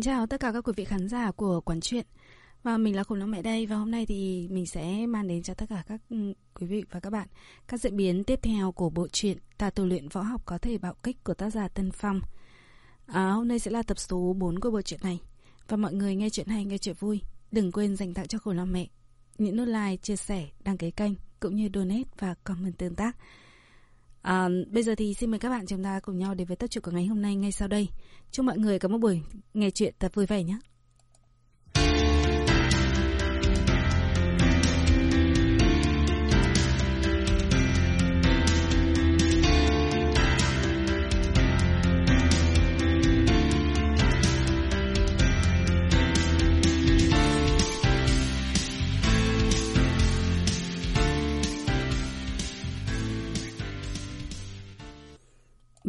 kính chào tất cả các quý vị khán giả của Quán Chuyện. Và mình là Khủng Long Mẹ đây Và hôm nay thì mình sẽ mang đến cho tất cả các ừ, quý vị và các bạn Các diễn biến tiếp theo của bộ truyện Ta tu luyện võ học có thể bạo kích của tác giả Tân Phong. À, Hôm nay sẽ là tập số 4 của bộ truyện này. Và mọi người nghe chuyện hay, nghe chuyện vui Đừng quên dành tặng cho Khủng Long Mẹ Những nút like, chia sẻ, đăng ký kênh Cũng như donate và comment tương tác. À, bây giờ thì xin mời các bạn chúng ta cùng nhau đến với tập truyện của ngày hôm nay ngay sau đây. Chúc mọi người có một buổi nghe chuyện thật vui vẻ nhé.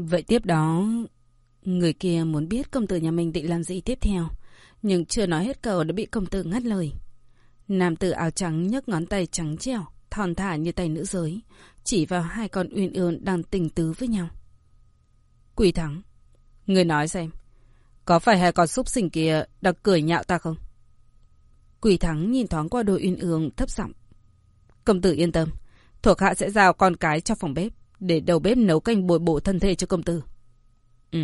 Vậy tiếp đó, người kia muốn biết công tử nhà mình định làm gì tiếp theo, nhưng chưa nói hết câu đã bị công tử ngắt lời. Nam tử áo trắng nhấc ngón tay trắng trẻo, thon thả như tay nữ giới, chỉ vào hai con uyên ương đang tình tứ với nhau. quỷ thắng, người nói xem, có phải hai con súc sinh kia đang cười nhạo ta không? quỷ thắng nhìn thoáng qua đôi uyên ương thấp giọng. Công tử yên tâm, thuộc hạ sẽ giao con cái cho phòng bếp để đầu bếp nấu canh bồi bổ thân thể cho công tử. Ừ,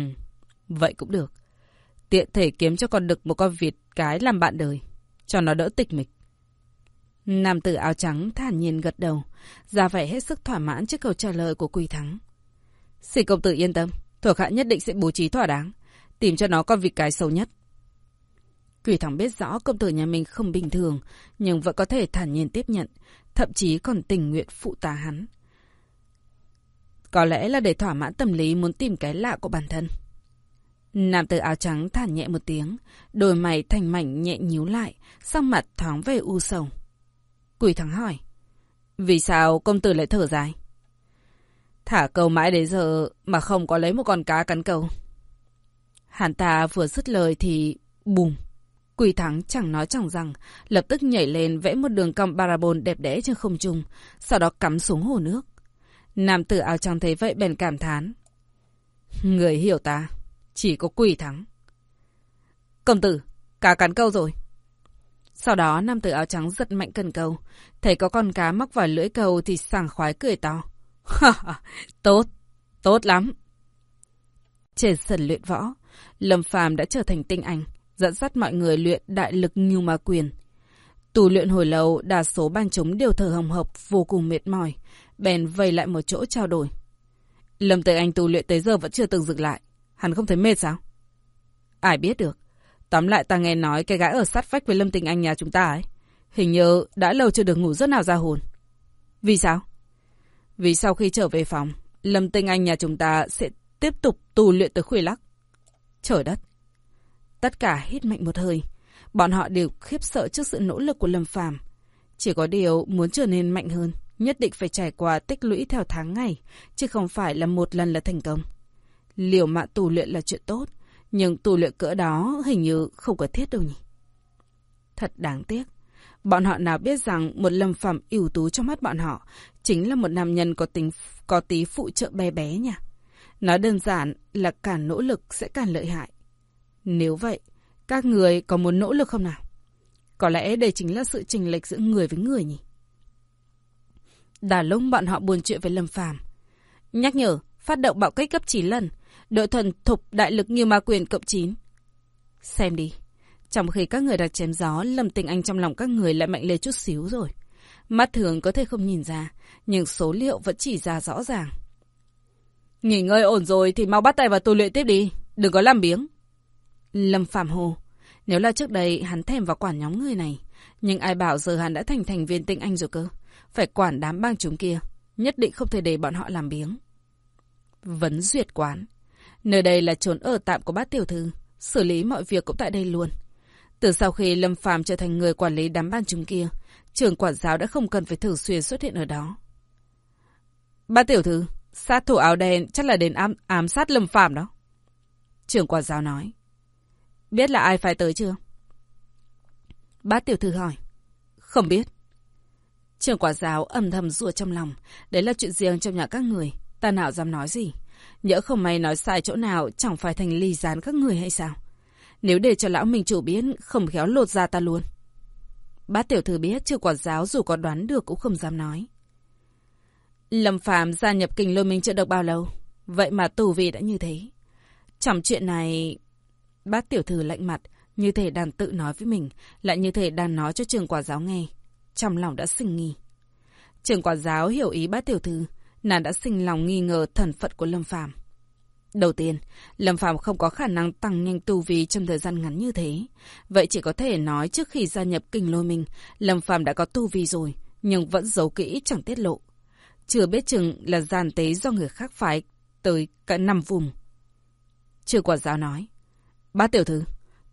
vậy cũng được. Tiện thể kiếm cho con đực một con vịt cái làm bạn đời, cho nó đỡ tịch mịch. Nam tử áo trắng thản nhiên gật đầu, ra vẻ hết sức thỏa mãn trước câu trả lời của Quỳ Thắng. Xin công tử yên tâm, thuộc hạ nhất định sẽ bố trí thỏa đáng, tìm cho nó con vịt cái sâu nhất. Quỳ Thắng biết rõ công tử nhà mình không bình thường, nhưng vẫn có thể thản nhiên tiếp nhận, thậm chí còn tình nguyện phụ tá hắn. Có lẽ là để thỏa mãn tâm lý muốn tìm cái lạ của bản thân. Nam tử áo trắng thản nhẹ một tiếng, đôi mày thành mảnh nhẹ nhíu lại, sau mặt thoáng về u sầu. Quỷ thắng hỏi, vì sao công tử lại thở dài? Thả câu mãi đến giờ mà không có lấy một con cá cắn câu. Hắn ta vừa dứt lời thì bùm. Quỷ thắng chẳng nói chẳng rằng, lập tức nhảy lên vẽ một đường cong parabol đẹp đẽ trên không trung, sau đó cắm xuống hồ nước. Nam tử áo trắng thấy vậy bèn cảm thán. Người hiểu ta, chỉ có quỷ thắng. Công tử, cá cắn câu rồi. Sau đó nam tử áo trắng giật mạnh cần câu. Thấy có con cá mắc vào lưỡi câu thì sảng khoái cười to. tốt, tốt lắm. Trên sân luyện võ, Lâm Phàm đã trở thành tinh anh, dẫn dắt mọi người luyện đại lực như ma quyền. Tù luyện hồi lâu, đa số ban chúng đều thở hồng hộc, vô cùng mệt mỏi, bèn vây lại một chỗ trao đổi. Lâm Tề Anh tu luyện tới giờ vẫn chưa từng dừng lại. Hắn không thấy mệt sao? Ai biết được. Tóm lại ta nghe nói cái gái ở sát vách với Lâm Tình Anh nhà chúng ta ấy. Hình như đã lâu chưa được ngủ rất nào ra hồn. Vì sao? Vì sau khi trở về phòng, Lâm Tinh Anh nhà chúng ta sẽ tiếp tục tu luyện tới khuya lắc. Trời đất! Tất cả hít mạnh một hơi. Bọn họ đều khiếp sợ trước sự nỗ lực của Lâm Phàm. Chỉ có điều muốn trở nên mạnh hơn nhất định phải trải qua tích lũy theo tháng ngày, chứ không phải là một lần là thành công. Liều mạng tù luyện là chuyện tốt, nhưng tù luyện cỡ đó hình như không có thiết đâu nhỉ. Thật đáng tiếc. Bọn họ nào biết rằng một lâm phẩm ưu tú trong mắt bọn họ chính là một nam nhân có tính có tí phụ trợ bé bé nhỉ. Nói đơn giản là càng nỗ lực sẽ càng lợi hại. Nếu vậy, các người có muốn nỗ lực không nào? Có lẽ đây chính là sự trình lệch giữa người với người nhỉ? Đà lúc bọn họ buồn chuyện với Lâm Phàm Nhắc nhở, phát động bạo kích cấp 9 lần. Đội thuần thục đại lực như ma quyền cộng 9. Xem đi. Trong khi các người đặt chém gió, Lâm Tình Anh trong lòng các người lại mạnh lên chút xíu rồi. Mắt thường có thể không nhìn ra, nhưng số liệu vẫn chỉ ra rõ ràng. Nghỉ ngơi ổn rồi thì mau bắt tay vào tu luyện tiếp đi. Đừng có làm biếng. Lâm Phạm Hồ. Nếu là trước đây hắn thèm vào quản nhóm người này. Nhưng ai bảo giờ hắn đã thành thành viên tinh anh rồi cơ. Phải quản đám bang chúng kia. Nhất định không thể để bọn họ làm biếng. Vấn duyệt quán. Nơi đây là trốn ở tạm của bác tiểu thư. Xử lý mọi việc cũng tại đây luôn. Từ sau khi Lâm Phàm trở thành người quản lý đám ban chúng kia, trưởng quản giáo đã không cần phải thường xuyên xuất hiện ở đó. Bác tiểu thư, sát thủ áo đen chắc là đến ám, ám sát Lâm Phàm đó. Trưởng quản giáo nói. Biết là ai phải tới chưa? Bác tiểu thư hỏi. Không biết. Trường quả giáo âm thầm rủa trong lòng. Đấy là chuyện riêng trong nhà các người. Ta nào dám nói gì. Nhỡ không may nói sai chỗ nào chẳng phải thành ly gián các người hay sao? Nếu để cho lão mình chủ biết, không khéo lột ra ta luôn. Bát tiểu thư biết, chưa quả giáo dù có đoán được cũng không dám nói. Lâm Phạm gia nhập kinh lôi minh chưa được bao lâu. Vậy mà tù vị đã như thế. Trong chuyện này... Bát tiểu thư lạnh mặt, như thể đang tự nói với mình, lại như thể đang nói cho trường quả giáo nghe. Trong lòng đã sinh nghi. Trường quả giáo hiểu ý bát tiểu thư, nàng đã sinh lòng nghi ngờ thần phận của Lâm Phàm. Đầu tiên, Lâm Phàm không có khả năng tăng nhanh tu vi trong thời gian ngắn như thế. Vậy chỉ có thể nói trước khi gia nhập kinh lôi minh, Lâm Phàm đã có tu vi rồi, nhưng vẫn giấu kỹ chẳng tiết lộ. Chưa biết chừng là gian tế do người khác phái tới cả năm vùng. Chưa quả giáo nói. Bát tiểu thư,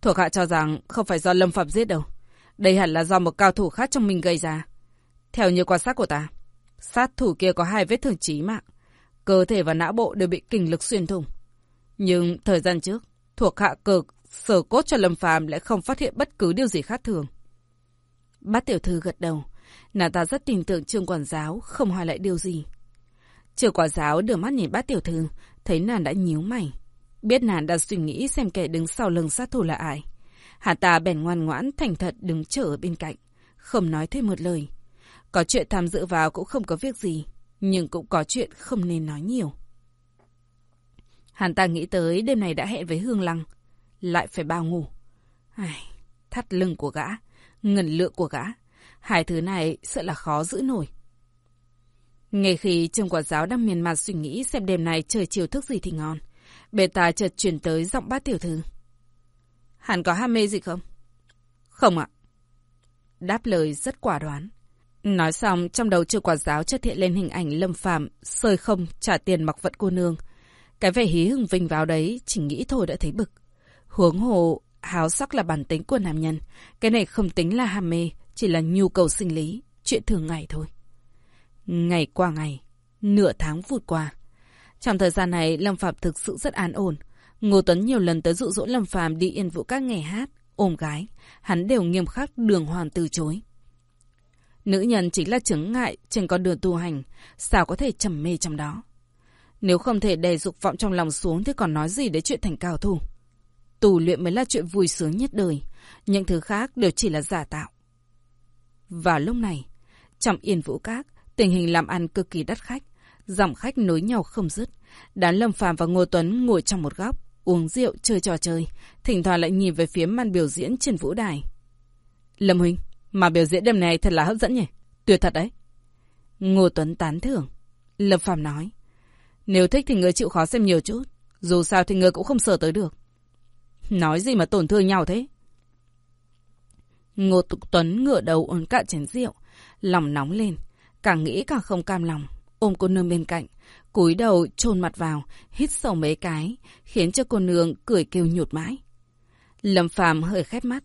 thuộc hạ cho rằng không phải do Lâm Phạm giết đâu. Đây hẳn là do một cao thủ khác trong mình gây ra. Theo như quan sát của ta, sát thủ kia có hai vết thương chí mạng. Cơ thể và não bộ đều bị kình lực xuyên thủng. Nhưng thời gian trước, thuộc hạ cực sở cốt cho Lâm Phàm lại không phát hiện bất cứ điều gì khác thường. Bát tiểu thư gật đầu. Nàng ta rất tin tưởng trương quản giáo, không hỏi lại điều gì. Trương quản giáo đưa mắt nhìn bát tiểu thư, thấy nàng đã nhíu mày. Biết nàng đang suy nghĩ xem kẻ đứng sau lưng sát thủ là ai. Hà ta bèn ngoan ngoãn thành thật đứng chờ ở bên cạnh, không nói thêm một lời. Có chuyện tham dự vào cũng không có việc gì, nhưng cũng có chuyện không nên nói nhiều. Hàn ta nghĩ tới đêm này đã hẹn với Hương Lăng, lại phải bao ngủ. Ai, thắt lưng của gã, ngần lượng của gã, hai thứ này sợ là khó giữ nổi. Ngay khi trường quả giáo đang miền mặt suy nghĩ xem đêm này trời chiều thức gì thì ngon, bề ta chợt chuyển tới giọng bát tiểu thư. Hẳn có ham mê gì không? Không ạ. Đáp lời rất quả đoán. Nói xong, trong đầu chưa quả giáo chợt hiện lên hình ảnh lâm phàm, sơi không, trả tiền mặc vận cô nương. Cái vẻ hí hưng vinh vào đấy, chỉ nghĩ thôi đã thấy bực. Huống hồ, háo sắc là bản tính của nam nhân. Cái này không tính là ham mê, chỉ là nhu cầu sinh lý, chuyện thường ngày thôi. Ngày qua ngày, nửa tháng vụt qua. Trong thời gian này, Lâm Phạm thực sự rất an ổn. Ngô Tuấn nhiều lần tới dụ dỗ Lâm phàm đi yên vũ các ngày hát, ôm gái. Hắn đều nghiêm khắc đường hoàng từ chối. Nữ nhân chính là chứng ngại trên con đường tu hành, sao có thể trầm mê trong đó. Nếu không thể đè dục vọng trong lòng xuống thì còn nói gì đến chuyện thành cao thủ. Tù luyện mới là chuyện vui sướng nhất đời, những thứ khác đều chỉ là giả tạo. Vào lúc này, trong yên vũ các, tình hình làm ăn cực kỳ đắt khách, dòng khách nối nhau không dứt. Đán Lâm Phàm và Ngô Tuấn ngồi trong một góc, uống rượu, chơi trò chơi, thỉnh thoảng lại nhìn về phía màn biểu diễn trên vũ đài. Lâm Huynh, mà biểu diễn đêm này thật là hấp dẫn nhỉ? Tuyệt thật đấy. Ngô Tuấn tán thưởng. Lâm Phàm nói. Nếu thích thì người chịu khó xem nhiều chút. Dù sao thì người cũng không sợ tới được. Nói gì mà tổn thương nhau thế? Ngô Tục Tuấn ngửa đầu uống cạn chén rượu. Lòng nóng lên. Càng nghĩ càng không cam lòng. Ôm cô nương bên cạnh cúi đầu chôn mặt vào. Hít sâu mấy cái. Khiến cho cô nương cười kêu nhụt mãi. Lâm Phàm hơi khép mắt.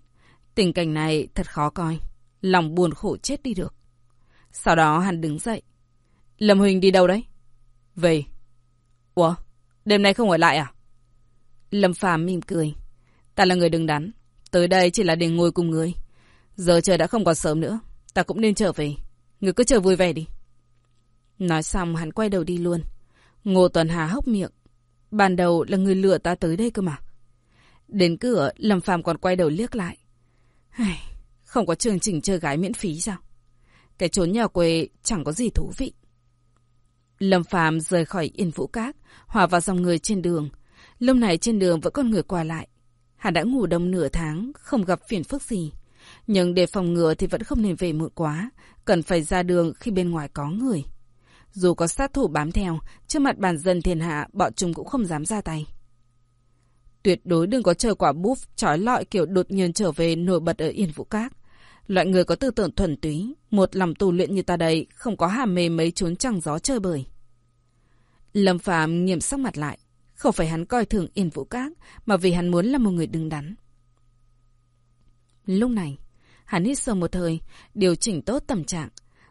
Tình cảnh này thật khó coi. Lòng buồn khổ chết đi được. Sau đó hắn đứng dậy. Lâm Huỳnh đi đâu đấy? Về. Ủa? Đêm nay không ở lại à? Lâm Phàm mỉm cười. Ta là người đứng đắn. Tới đây chỉ là để ngồi cùng người. Giờ trời đã không còn sớm nữa. Ta cũng nên trở về. Người cứ chờ vui vẻ đi. Nói xong hắn quay đầu đi luôn. Ngô Tuần Hà hốc miệng. Ban đầu là người lừa ta tới đây cơ mà. Đến cửa, Lâm Phàm còn quay đầu liếc lại. Ai, không có chương trình chơi gái miễn phí sao? Cái trốn nhà quê chẳng có gì thú vị. Lâm Phàm rời khỏi Yên Vũ Các, hòa vào dòng người trên đường. Lúc này trên đường vẫn còn người qua lại. Hắn đã ngủ đông nửa tháng, không gặp phiền phức gì. Nhưng để phòng ngừa thì vẫn không nên về muộn quá, cần phải ra đường khi bên ngoài có người. Dù có sát thủ bám theo, trước mặt bản dân thiên hạ, bọn chúng cũng không dám ra tay. Tuyệt đối đừng có chờ quả búp trói lọi kiểu đột nhiên trở về nổi bật ở Yên Vũ Các. Loại người có tư tưởng thuần túy, một lòng tu luyện như ta đây, không có hàm mê mấy trốn trăng gió chơi bời. Lâm Phạm nghiêm sắc mặt lại, không phải hắn coi thường Yên Vũ Các, mà vì hắn muốn là một người đứng đắn. Lúc này, hắn hít sâu một thời, điều chỉnh tốt tâm trạng.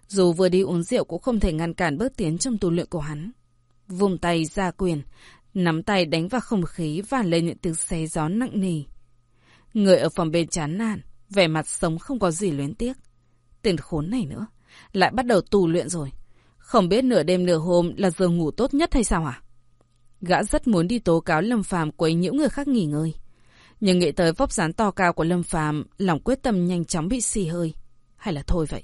Dù vừa đi uống rượu cũng không thể ngăn cản bước tiến trong tu luyện của hắn. Vùng tay ra quyền, nắm tay đánh vào không khí và lên những tiếng xé gió nặng nề. Người ở phòng bên chán nản, vẻ mặt sống không có gì luyến tiếc. Tên khốn này nữa, lại bắt đầu tù luyện rồi. Không biết nửa đêm nửa hôm là giờ ngủ tốt nhất hay sao à? Gã rất muốn đi tố cáo Lâm Phàm quấy nhiễu người khác nghỉ ngơi. Nhưng nghĩ tới vóc dáng to cao của Lâm Phàm, lòng quyết tâm nhanh chóng bị xì hơi. Hay là thôi vậy?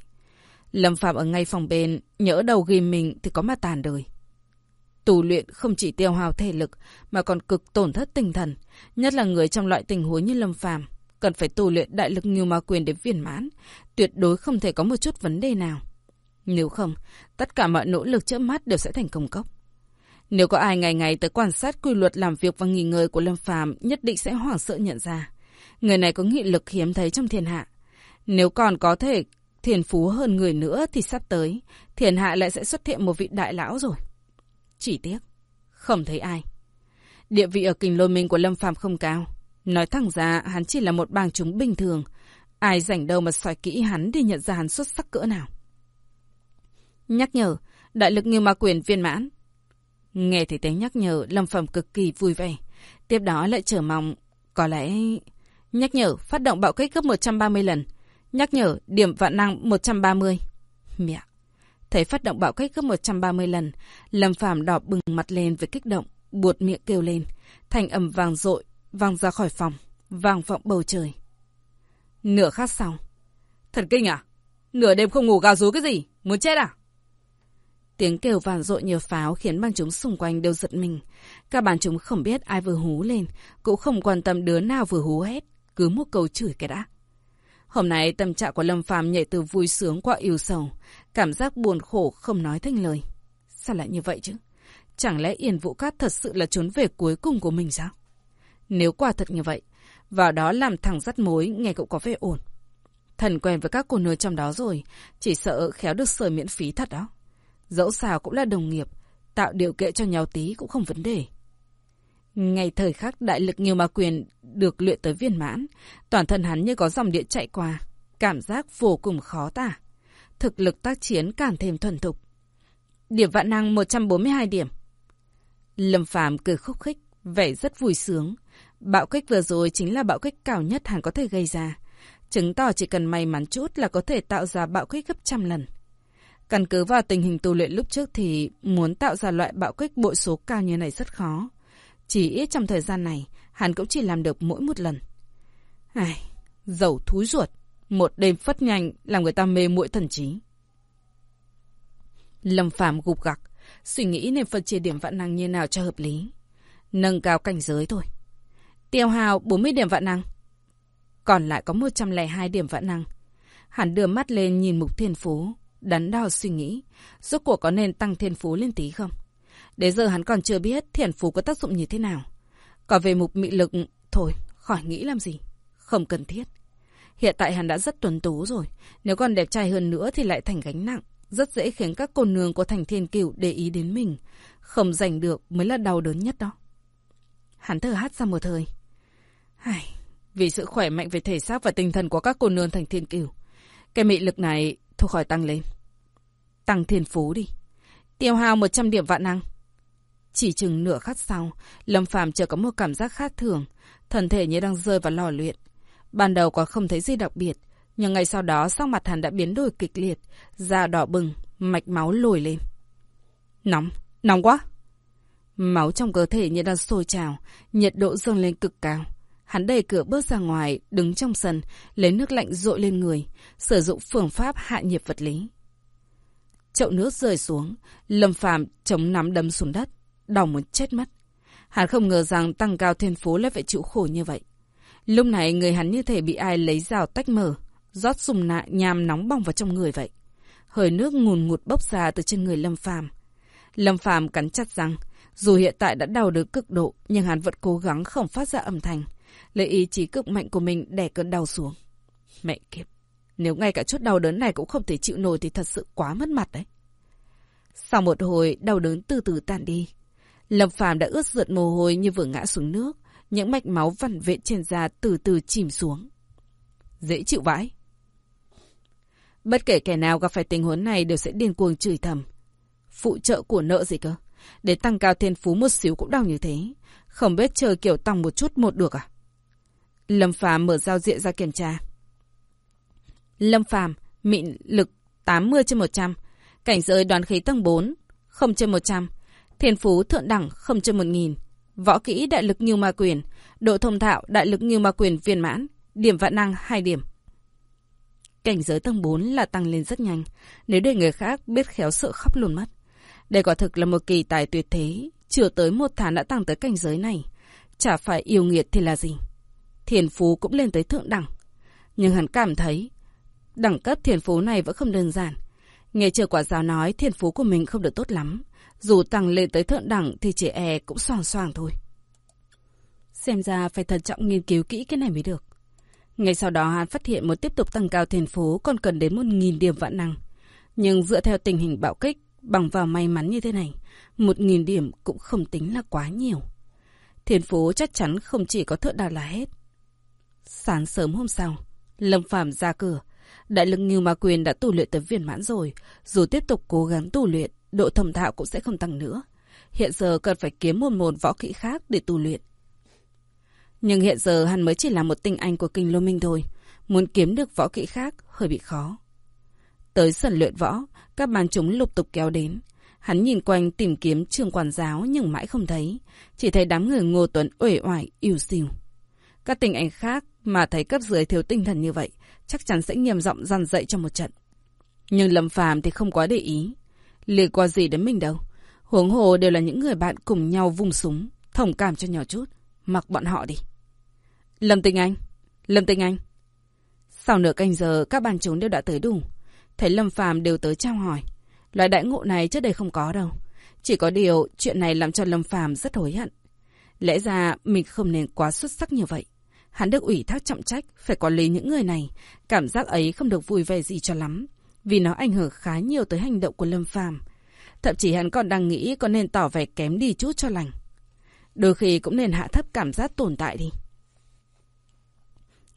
Lâm Phạm ở ngay phòng bên, nhỡ đầu ghi mình thì có mà tàn đời. Tù luyện không chỉ tiêu hao thể lực mà còn cực tổn thất tinh thần, nhất là người trong loại tình huống như Lâm Phàm cần phải tu luyện đại lực như ma quyền đến viên mãn, tuyệt đối không thể có một chút vấn đề nào. Nếu không, tất cả mọi nỗ lực chớp mắt đều sẽ thành công cốc. Nếu có ai ngày ngày tới quan sát quy luật làm việc và nghỉ ngơi của Lâm Phàm, nhất định sẽ hoảng sợ nhận ra. Người này có nghị lực hiếm thấy trong thiên hạ. Nếu còn có thể thiền phú hơn người nữa thì sắp tới, thiền hạ lại sẽ xuất hiện một vị đại lão rồi. Chỉ tiếc, không thấy ai. Địa vị ở kình lôi minh của Lâm Phàm không cao. Nói thẳng ra, hắn chỉ là một bang chúng bình thường. Ai rảnh đâu mà soi kỹ hắn để nhận ra hắn xuất sắc cỡ nào. Nhắc nhở, đại lực như ma quyền viên mãn. Nghe thấy tiếng nhắc nhở, Lâm Phàm cực kỳ vui vẻ. Tiếp đó lại chờ mong, có lẽ... Nhắc nhở, phát động bạo kích gấp 130 lần. Nhắc nhở, điểm vạn năng 130. Mẹ! Thấy phát động bạo kích gấp 130 lần, Lâm Phàm đỏ bừng mặt lên với kích động, buột miệng kêu lên. Thành âm vàng dội vang ra khỏi phòng, vang vọng bầu trời. Nửa khắc sau. Thần kinh à? Nửa đêm không ngủ gào rú cái gì? Muốn chết à? Tiếng kêu vàng dội như pháo khiến băng chúng xung quanh đều giật mình. Các bạn chúng không biết ai vừa hú lên, cũng không quan tâm đứa nào vừa hú hết, cứ một câu chửi cái đã. Hôm nay tâm trạng của Lâm Phàm nhảy từ vui sướng qua yêu sầu, cảm giác buồn khổ không nói thành lời. Sao lại như vậy chứ? Chẳng lẽ Yên Vũ Cát thật sự là trốn về cuối cùng của mình sao? Nếu quả thật như vậy, vào đó làm thằng dắt mối nghe cậu có vẻ ổn. Thần quen với các cô nương trong đó rồi, chỉ sợ khéo được sờ miễn phí thật đó. Dẫu sao cũng là đồng nghiệp, tạo điều kiện cho nhau tí cũng không vấn đề. Ngày thời khắc đại lực nhiều ma quyền được luyện tới viên mãn, toàn thân hắn như có dòng điện chạy qua, cảm giác vô cùng khó tả. Thực lực tác chiến càng thêm thuần thục. Điểm vạn năng 142 điểm. Lâm Phàm cười khúc khích, vẻ rất vui sướng. Bạo kích vừa rồi chính là bạo kích cao nhất hắn có thể gây ra. Chứng tỏ chỉ cần may mắn chút là có thể tạo ra bạo kích gấp trăm lần. Căn cứ vào tình hình tu luyện lúc trước thì muốn tạo ra loại bạo kích bội số cao như này rất khó. Chỉ ít trong thời gian này, hắn cũng chỉ làm được mỗi một lần. Ai, dầu thúi ruột. Một đêm phất nhanh làm người ta mê muội thần trí. Lâm phạm gục gặc, suy nghĩ nên phân chia điểm vạn năng như nào cho hợp lý. Nâng cao cảnh giới thôi. Tiêu hào 40 điểm vạn năng. Còn lại có 102 điểm vạn năng. Hắn đưa mắt lên nhìn mục thiên phú, đắn đo suy nghĩ. Rốt cuộc có nên tăng thiên phú lên tí không? Đến giờ hắn còn chưa biết thiền phú có tác dụng như thế nào. Còn về mục mị lực, thôi, khỏi nghĩ làm gì. Không cần thiết. Hiện tại hắn đã rất tuấn tú rồi. Nếu còn đẹp trai hơn nữa thì lại thành gánh nặng. Rất dễ khiến các cô nương của thành thiên cửu để ý đến mình. Không giành được mới là đau đớn nhất đó. Hắn thở hát ra một thời. Ai, vì sự khỏe mạnh về thể xác và tinh thần của các cô nương thành thiên cửu. Cái mị lực này thôi khỏi tăng lên. Tăng thiên phú đi. Tiêu hao 100 điểm vạn năng. Chỉ chừng nửa khắc sau, Lâm Phàm chợt có một cảm giác khác thường, thân thể như đang rơi vào lò luyện. Ban đầu còn không thấy gì đặc biệt, nhưng ngày sau đó sắc mặt hắn đã biến đổi kịch liệt, da đỏ bừng, mạch máu lồi lên. Nóng, nóng quá! Máu trong cơ thể như đang sôi trào, nhiệt độ dâng lên cực cao. Hắn đẩy cửa bước ra ngoài, đứng trong sân, lấy nước lạnh rội lên người, sử dụng phương pháp hạ nhiệt vật lý. Chậu nước rơi xuống, Lâm Phàm chống nắm đấm xuống đất, đau muốn chết mất. Hắn không ngờ rằng tăng cao thiên phú lại phải chịu khổ như vậy. Lúc này người hắn như thể bị ai lấy rào tách mở, rót sùng nại nham nóng bỏng vào trong người vậy. Hơi nước ngùn ngụt bốc ra từ trên người Lâm Phàm. Lâm Phàm cắn chặt răng, dù hiện tại đã đau đớn cực độ, nhưng hắn vẫn cố gắng không phát ra âm thanh, lấy ý chí cực mạnh của mình đè cơn đau xuống. Mẹ kiếp, nếu ngay cả chút đau đớn này cũng không thể chịu nổi thì thật sự quá mất mặt đấy. Sau một hồi, đau đớn từ từ tan đi. Lâm Phàm đã ướt rượt mồ hôi như vừa ngã xuống nước, những mạch máu vằn vện trên da từ từ chìm xuống. Dễ chịu vãi. Bất kể kẻ nào gặp phải tình huống này đều sẽ điên cuồng chửi thầm. Phụ trợ của nợ gì cơ? Để tăng cao thiên phú một xíu cũng đau như thế. Không biết chờ kiểu tăng một chút một được à? Lâm Phàm mở giao diện ra kiểm tra. Lâm Phàm mịn lực 80 trên 100. Cảnh giới đoán khí tầng 4, 0 trên 100. Thiên phú thượng đẳng không trên 1000. võ kỹ đại lực như ma quyền, độ thông thạo đại lực như ma quyền viên mãn, điểm vạn năng 2 điểm. Cảnh giới tầng 4 là tăng lên rất nhanh, nếu để người khác biết khéo sợ khóc luôn mất. Đây quả thực là một kỳ tài tuyệt thế, chưa tới một tháng đã tăng tới cảnh giới này. Chả phải yêu nghiệt thì là gì. Thiền phú cũng lên tới thượng đẳng. Nhưng hắn cảm thấy, đẳng cấp thiền phú này vẫn không đơn giản. Nghe chờ quả giáo nói thiền phú của mình không được tốt lắm. Dù tăng lên tới thượng đẳng thì chỉ e cũng soàng soàng thôi. Xem ra phải thận trọng nghiên cứu kỹ cái này mới được. Ngay sau đó hắn phát hiện muốn tiếp tục tăng cao thiền phú còn cần đến một nghìn điểm vạn năng. Nhưng dựa theo tình hình bạo kích, bằng vào may mắn như thế này, một nghìn điểm cũng không tính là quá nhiều. Thiền phú chắc chắn không chỉ có thượng đạt là hết. Sáng sớm hôm sau, Lâm Phàm ra cửa. Đại lực Ngưu Ma Quyền đã tu luyện tới viên mãn rồi. Dù tiếp tục cố gắng tu luyện, độ thẩm thạo cũng sẽ không tăng nữa. Hiện giờ cần phải kiếm một môn võ kỹ khác để tu luyện. Nhưng hiện giờ hắn mới chỉ là một tinh anh của kinh lô minh thôi. Muốn kiếm được võ kỹ khác hơi bị khó. Tới sân luyện võ, các bàn chúng lục tục kéo đến. Hắn nhìn quanh tìm kiếm trường quản giáo nhưng mãi không thấy. Chỉ thấy đám người Ngô Tuấn uể oải, yêu xìu. Các tình ảnh khác mà thấy cấp dưới thiếu tinh thần như vậy, chắc chắn sẽ nghiêm giọng dằn dậy trong một trận. Nhưng Lâm Phàm thì không quá để ý. Liên quan gì đến mình đâu. Huống hồ đều là những người bạn cùng nhau vung súng, thông cảm cho nhỏ chút. Mặc bọn họ đi. Lâm Tinh Anh! Lâm Tinh Anh! Sau nửa canh giờ, các bàn chúng đều đã tới đủ. Thấy Lâm Phàm đều tới trao hỏi. Loại đại ngộ này trước đây không có đâu. Chỉ có điều, chuyện này làm cho Lâm Phàm rất hối hận. Lẽ ra mình không nên quá xuất sắc như vậy. Hắn được ủy thác trọng trách, phải quản lý những người này. Cảm giác ấy không được vui vẻ gì cho lắm. Vì nó ảnh hưởng khá nhiều tới hành động của Lâm Phàm Thậm chí hắn còn đang nghĩ có nên tỏ vẻ kém đi chút cho lành. Đôi khi cũng nên hạ thấp cảm giác tồn tại đi.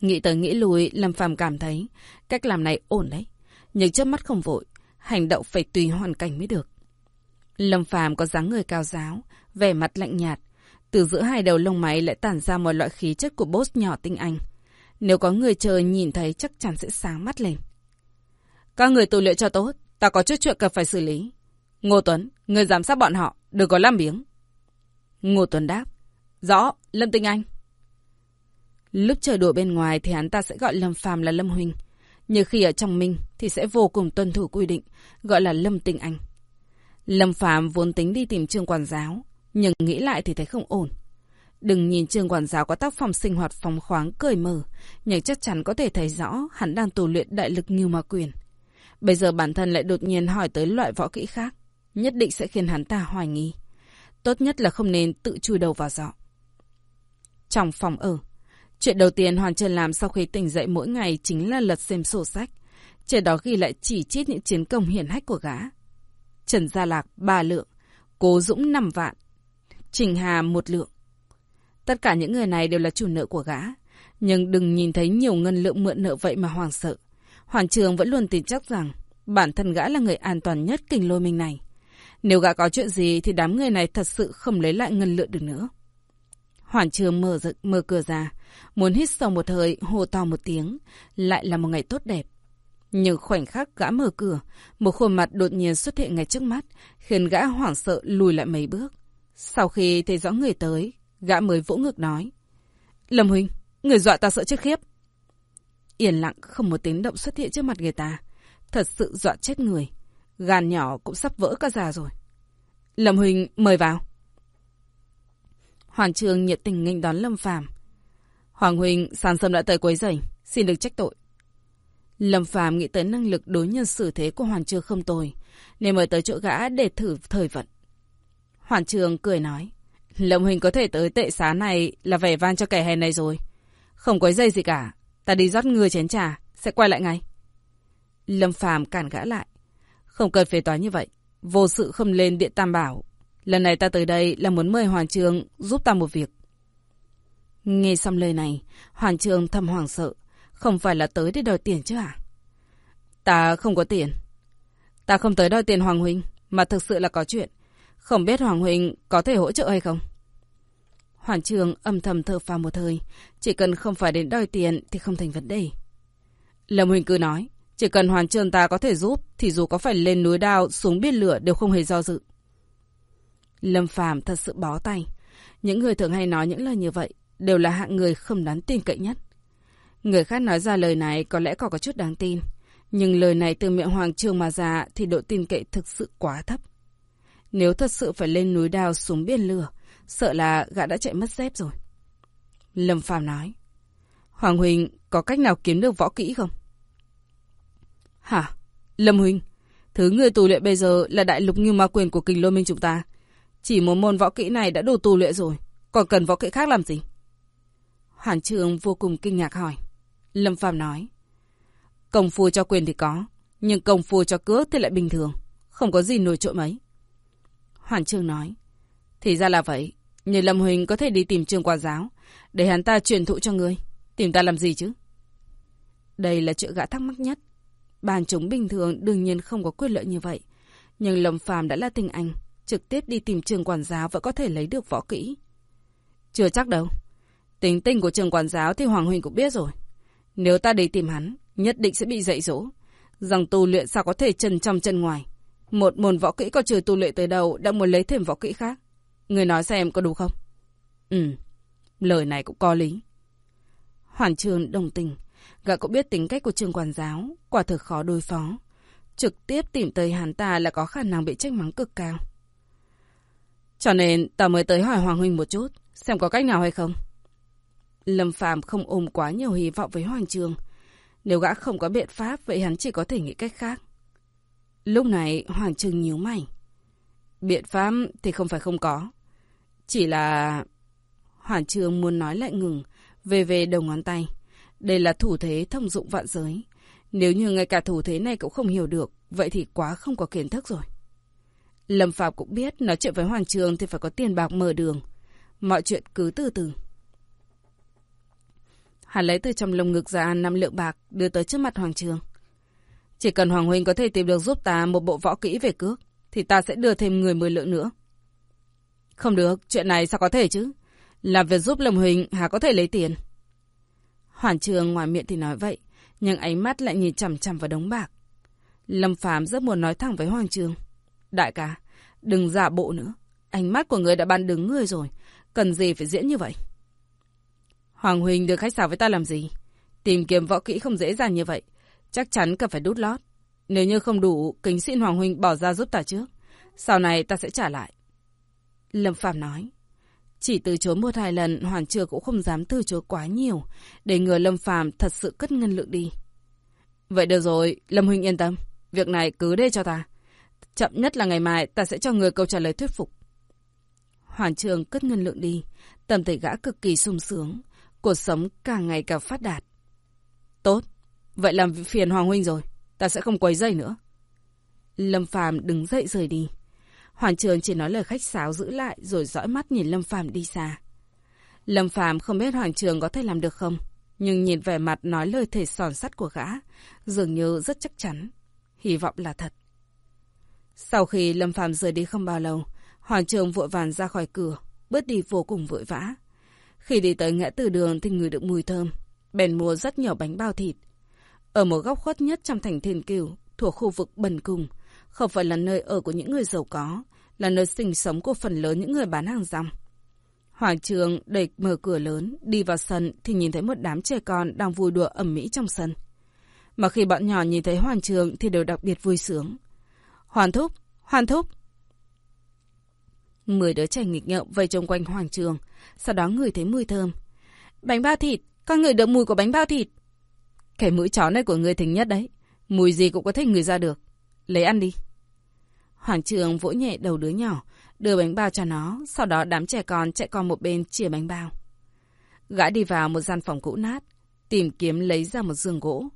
Nghĩ tới nghĩ lùi Lâm Phàm cảm thấy cách làm này ổn đấy. Nhưng trước mắt không vội, hành động phải tùy hoàn cảnh mới được. Lâm Phàm có dáng người cao giáo, vẻ mặt lạnh nhạt, từ giữa hai đầu lông máy lại tản ra một loại khí chất của boss nhỏ tinh anh. Nếu có người chờ nhìn thấy chắc chắn sẽ sáng mắt lên. Các người tu luyện cho tốt, ta có chút chuyện cần phải xử lý. Ngô Tuấn, người giám sát bọn họ, đừng có làm biếng. Ngô Tuấn đáp. Rõ, Lâm Tinh Anh. Lúc chơi đùa bên ngoài thì hắn ta sẽ gọi Lâm Phàm là Lâm Huynh. Nhưng khi ở trong Minh thì sẽ vô cùng tuân thủ quy định, gọi là Lâm Tinh Anh. Lâm Phàm vốn tính đi tìm trương quản giáo, nhưng nghĩ lại thì thấy không ổn. Đừng nhìn trương quản giáo có tác phong sinh hoạt phóng khoáng cởi mở, nhưng chắc chắn có thể thấy rõ hắn đang tu luyện đại lực như ma quyền. Bây giờ bản thân lại đột nhiên hỏi tới loại võ kỹ khác, nhất định sẽ khiến hắn ta hoài nghi. Tốt nhất là không nên tự chui đầu vào giọ. Trong phòng ở, chuyện đầu tiên Hoàn Trần làm sau khi tỉnh dậy mỗi ngày chính là lật xem sổ sách. Trên đó ghi lại chỉ chít những chiến công hiển hách của gã. Trần Gia Lạc ba lượng, Cố Dũng năm vạn, Trình Hà một lượng. Tất cả những người này đều là chủ nợ của gã. Nhưng đừng nhìn thấy nhiều ngân lượng mượn nợ vậy mà hoàng sợ. Hoàng Trường vẫn luôn tin chắc rằng bản thân gã là người an toàn nhất kình lôi minh này. Nếu gã có chuyện gì thì đám người này thật sự không lấy lại ngân lượng được nữa. Hoàn Trường mở, giật, mở cửa ra, muốn hít sâu một hơi, hô to một tiếng. Lại là một ngày tốt đẹp. Nhưng khoảnh khắc gã mở cửa, một khuôn mặt đột nhiên xuất hiện ngay trước mắt, khiến gã hoảng sợ lùi lại mấy bước. Sau khi thấy rõ người tới, gã mới vỗ ngực nói. Lâm Huynh, người dọa ta sợ chết khiếp. Yên lặng không một tiếng động xuất hiện trước mặt người ta. Thật sự dọa chết người. Gan nhỏ cũng sắp vỡ cả già rồi. Lâm Huỳnh mời vào. Hoàng Trường nhiệt tình nghênh đón Lâm Phàm. Hoàng Huỳnh sàn sâm đã tới quấy rầy, xin được trách tội. Lâm Phàm nghĩ tới năng lực đối nhân xử thế của Hoàng Trường không tồi, nên mời tới chỗ gã để thử thời vận. Hoàn Trường cười nói. Lâm Huỳnh có thể tới tệ xá này là vẻ van cho kẻ hèn này rồi. Không quấy dây gì cả. Ta đi rót người chén trà, sẽ quay lại ngay. Lâm Phàm cản gã lại. Không cần phê toán như vậy. Vô sự không lên điện tam bảo. Lần này ta tới đây là muốn mời hoàng Trường giúp ta một việc. Nghe xong lời này, hoàng Trường thầm hoảng sợ. Không phải là tới để đòi tiền chứ à? Ta không có tiền. Ta không tới đòi tiền Hoàng Huynh, mà thực sự là có chuyện. Không biết Hoàng Huynh có thể hỗ trợ hay không? Hoàn Trường âm thầm thở phào một thời, Chỉ cần không phải đến đòi tiền thì không thành vấn đề. Lâm Huỳnh cứ nói. Chỉ cần Hoàn Trường ta có thể giúp thì dù có phải lên núi đao, xuống biển lửa đều không hề do dự. Lâm Phàm thật sự bó tay. Những người thường hay nói những lời như vậy đều là hạng người không đáng tin cậy nhất. Người khác nói ra lời này có lẽ còn có chút đáng tin. Nhưng lời này từ miệng Hoàng Trường mà ra thì độ tin cậy thực sự quá thấp. Nếu thật sự phải lên núi đao xuống biển lửa, sợ là gã đã chạy mất dép rồi. Lâm Phàm nói. Hoàng Huỳnh có cách nào kiếm được võ kỹ không? Hả? Lâm Huỳnh, thứ người tù luyện bây giờ là đại lục như ma quyền của kình lôi minh chúng ta. Chỉ một môn võ kỹ này đã đủ tù luyện rồi, còn cần võ kỹ khác làm gì? Hoàn Trường vô cùng kinh ngạc hỏi. Lâm Phàm nói. Công phu cho quyền thì có, nhưng công phu cho cước thì lại bình thường, không có gì nổi trội mấy. Hoàn Trương nói. Thì ra là vậy, nhưng Lâm Huỳnh có thể đi tìm trường quản giáo, để hắn ta truyền thụ cho ngươi. Tìm ta làm gì chứ? Đây là chuyện gã thắc mắc nhất. Bàn chúng bình thường đương nhiên không có quyền lợi như vậy. Nhưng Lâm Phàm đã là tình anh, trực tiếp đi tìm trường quản giáo vẫn có thể lấy được võ kỹ. Chưa chắc đâu. Tính tình của trường quản giáo thì Hoàng Huỳnh cũng biết rồi. Nếu ta đi tìm hắn, nhất định sẽ bị dạy dỗ. Rằng tu luyện sao có thể chân trong chân ngoài. Một môn võ kỹ có trừ tu luyện tới đầu đã muốn lấy thêm võ kỹ khác. Người nói xem có đúng không? Ừ, lời này cũng có lý. Hoàn trường đồng tình. Gã cũng biết tính cách của trường quản giáo, quả thực khó đối phó. Trực tiếp tìm tới hắn ta là có khả năng bị trách mắng cực cao. Cho nên ta mới tới hỏi Hoàng Huynh một chút, xem có cách nào hay không. Lâm Phạm không ôm quá nhiều hy vọng với Hoàng Trường. Nếu gã không có biện pháp, vậy hắn chỉ có thể nghĩ cách khác. Lúc này Hoàng Trường nhíu mày. Biện pháp thì không phải không có. Chỉ là... Hoàng Trường muốn nói lại ngừng, về về đầu ngón tay. Đây là thủ thế thông dụng vạn giới. Nếu như ngay cả thủ thế này cũng không hiểu được, vậy thì quá không có kiến thức rồi. Lâm Phạm cũng biết nói chuyện với Hoàng Trường thì phải có tiền bạc mở đường. Mọi chuyện cứ từ từ. Hắn lấy từ trong lồng ngực ra năm lượng bạc đưa tới trước mặt Hoàng Trường. Chỉ cần Hoàng Huynh có thể tìm được giúp ta một bộ võ kỹ về cước, thì ta sẽ đưa thêm người mười lượng nữa. Không được, chuyện này sao có thể chứ? Làm việc giúp Lâm Huỳnh hà có thể lấy tiền. Hoàn trường ngoài miệng thì nói vậy, nhưng ánh mắt lại nhìn chằm chằm vào đống bạc. Lâm Phàm rất muốn nói thẳng với Hoàng Trường. Đại ca, đừng giả bộ nữa. Ánh mắt của người đã ban đứng người rồi. Cần gì phải diễn như vậy? Hoàng Huỳnh được khách sáo với ta làm gì? Tìm kiếm võ kỹ không dễ dàng như vậy. Chắc chắn cần phải đút lót. Nếu như không đủ, kính xin Hoàng huỳnh bỏ ra giúp ta trước. Sau này ta sẽ trả lại. Lâm Phạm nói. Chỉ từ chối một hai lần, Hoàn Trưa cũng không dám từ chối quá nhiều, để ngừa Lâm Phàm thật sự cất ngân lượng đi. Vậy được rồi, Lâm Huynh yên tâm, việc này cứ để cho ta. Chậm nhất là ngày mai ta sẽ cho người câu trả lời thuyết phục. Hoàn Trường cất ngân lượng đi, tâm thể gã cực kỳ sung sướng, cuộc sống càng ngày càng phát đạt. Tốt, vậy làm phiền Hoàng Huynh rồi, ta sẽ không quấy dây nữa. Lâm Phàm đứng dậy rời đi. Hoàng Trường chỉ nói lời khách sáo giữ lại rồi dõi mắt nhìn Lâm Phàm đi xa. Lâm Phàm không biết Hoàng Trường có thể làm được không, nhưng nhìn vẻ mặt nói lời thể sòn sắt của gã, dường như rất chắc chắn. Hy vọng là thật. Sau khi Lâm Phàm rời đi không bao lâu, Hoàng Trường vội vàng ra khỏi cửa, bước đi vô cùng vội vã. Khi đi tới ngã tư đường thì người được mùi thơm, bèn mua rất nhiều bánh bao thịt. Ở một góc khuất nhất trong thành Thiên Kiều, thuộc khu vực bần cùng, không phải là nơi ở của những người giàu có, là nơi sinh sống của phần lớn những người bán hàng rong. Hoàng Trường đẩy mở cửa lớn, đi vào sân thì nhìn thấy một đám trẻ con đang vui đùa ẩm mỹ trong sân. Mà khi bọn nhỏ nhìn thấy Hoàng Trường thì đều đặc biệt vui sướng. Hoàn thúc, hoàn thúc. Mười đứa trẻ nghịch ngợm vây chung quanh Hoàng Trường, sau đó ngửi thấy mùi thơm. Bánh bao thịt, con người được mùi của bánh bao thịt. Cái mũi chó này của người thính nhất đấy, mùi gì cũng có thể người ra được. Lấy ăn đi. Hoàng Trường vỗ nhẹ đầu đứa nhỏ, đưa bánh bao cho nó, sau đó đám trẻ con chạy con một bên chia bánh bao. Gã đi vào một gian phòng cũ nát, tìm kiếm lấy ra một giường gỗ.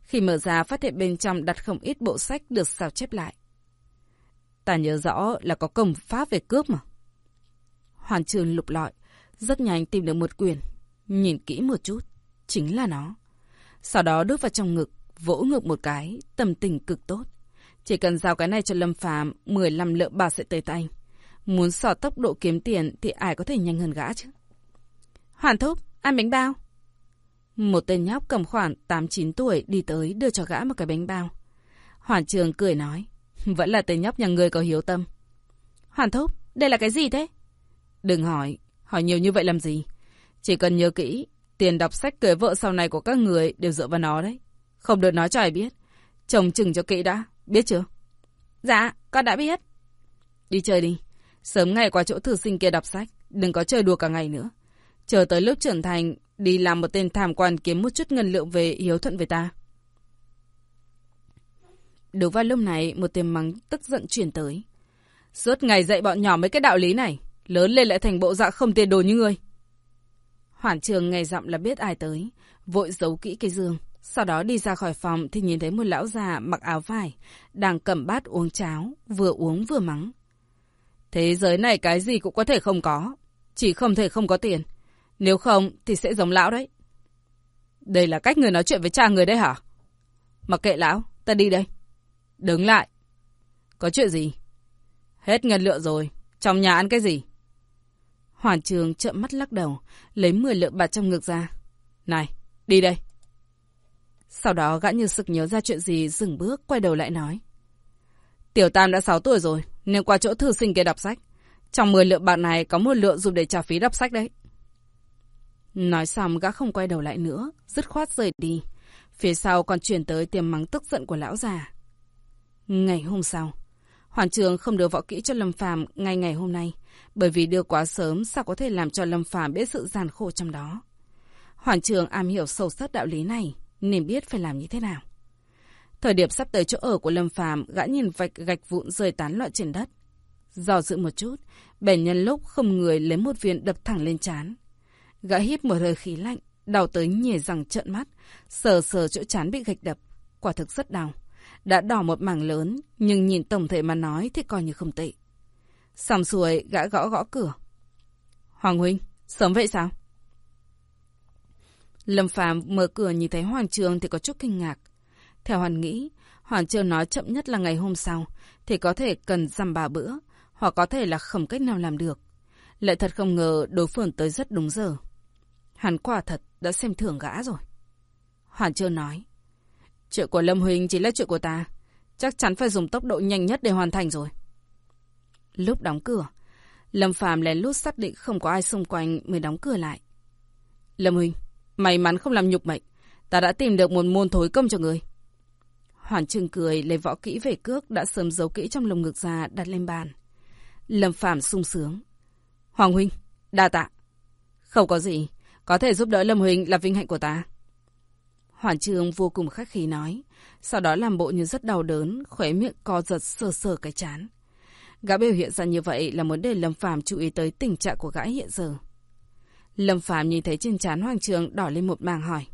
Khi mở ra phát hiện bên trong đặt không ít bộ sách được sao chép lại. Ta nhớ rõ là có công pháp về cướp mà. Hoàn Trường lục lọi, rất nhanh tìm được một quyển. Nhìn kỹ một chút, chính là nó. Sau đó đút vào trong ngực, vỗ ngực một cái, tâm tình cực tốt. Chỉ cần giao cái này cho Lâm Phàm 15 lượng bạc sẽ tới tay. Muốn sò tốc độ kiếm tiền thì ai có thể nhanh hơn gã chứ. Hoàn thúc, ăn bánh bao. Một tên nhóc cầm khoảng 8-9 tuổi đi tới đưa cho gã một cái bánh bao. Hoàn trường cười nói. Vẫn là tên nhóc nhà người có hiếu tâm. Hoàn thúc, đây là cái gì thế? Đừng hỏi, Hỏi nhiều như vậy làm gì? Chỉ cần nhớ kỹ, tiền đọc sách cưới vợ sau này của các người đều dựa vào nó đấy. Không được nói cho ai biết. Chồng chừng cho kỹ đã, biết chưa? Dạ, con đã biết. Đi chơi đi. Sớm ngày qua chỗ thư sinh kia đọc sách. Đừng có chơi đùa cả ngày nữa. Chờ tới lúc trưởng thành, đi làm một tên tham quan kiếm một chút ngân lượng về hiếu thuận với ta. Đúng vào lúc này, một tiếng mắng tức giận chuyển tới. Suốt ngày dạy bọn nhỏ mấy cái đạo lý này, lớn lên lại thành bộ dạ không tiền đồ như ngươi. Hoản trường nghe giọng là biết ai tới, vội giấu kỹ cái giường. Sau đó đi ra khỏi phòng thì nhìn thấy một lão già mặc áo vải, đang cầm bát uống cháo, vừa uống vừa mắng. Thế giới này cái gì cũng có thể không có, chỉ không thể không có tiền. Nếu không thì sẽ giống lão đấy. Đây là cách người nói chuyện với cha người đấy hả? Mặc kệ lão, ta đi đây. Đứng lại. Có chuyện gì? Hết ngân lượng rồi, trong nhà ăn cái gì? Hoàn trường trợn mắt lắc đầu, lấy 10 lượng bạc trong ngực ra. Này, đi đây. Sau đó gã như sực nhớ ra chuyện gì dừng bước quay đầu lại nói. Tiểu Tam đã 6 tuổi rồi, nên qua chỗ thư sinh kia đọc sách. Trong 10 lượng bạc này có một lượng dùng để trả phí đọc sách đấy. Nói xong gã không quay đầu lại nữa, dứt khoát rời đi. Phía sau còn chuyển tới tiếng mắng tức giận của lão già. Ngày hôm sau, Hoàn trường không đưa võ kỹ cho Lâm Phàm ngay ngày hôm nay, bởi vì đưa quá sớm sao có thể làm cho Lâm Phàm biết sự gian khổ trong đó. Hoàn trường am hiểu sâu sắc đạo lý này, nên biết phải làm như thế nào. Thời điểm sắp tới chỗ ở của Lâm Phàm, gã nhìn vạch gạch vụn rơi tán loạn trên đất. Do dự một chút, bèn nhân lúc không người lấy một viên đập thẳng lên chán. Gã hít một hơi khí lạnh, đau tới nhề rằng trợn mắt, sờ sờ chỗ chán bị gạch đập, quả thực rất đau. Đã đỏ một mảng lớn, nhưng nhìn tổng thể mà nói thì coi như không tệ. Xong xuôi, gã gõ gõ cửa. Hoàng Huynh, sớm vậy sao? Lâm Phàm mở cửa nhìn thấy Hoàng Trường thì có chút kinh ngạc. Theo Hoàn nghĩ, Hoàng Trường nói chậm nhất là ngày hôm sau, thì có thể cần dăm ba bữa, hoặc có thể là không cách nào làm được. Lại thật không ngờ đối phương tới rất đúng giờ. Hắn quả thật đã xem thưởng gã rồi. Hoàn Trường nói. Chuyện của Lâm Huỳnh chỉ là chuyện của ta. Chắc chắn phải dùng tốc độ nhanh nhất để hoàn thành rồi. Lúc đóng cửa, Lâm Phàm lén lút xác định không có ai xung quanh mới đóng cửa lại. Lâm Huỳnh, may mắn không làm nhục mệnh. Ta đã tìm được một môn thối công cho người. Hoàn Trương cười lấy võ kỹ về cước đã sớm giấu kỹ trong lồng ngực ra đặt lên bàn. Lâm Phàm sung sướng. Hoàng Huynh, đa tạ. Không có gì, có thể giúp đỡ Lâm huynh là vinh hạnh của ta. Hoàn Trương vô cùng khách khí nói, sau đó làm bộ như rất đau đớn, khóe miệng co giật sờ sờ cái chán. Gã biểu hiện ra như vậy là muốn để Lâm Phàm chú ý tới tình trạng của gã hiện giờ. Lâm Phạm nhìn thấy trên trán Hoàng Trường đỏ lên một màng hỏi.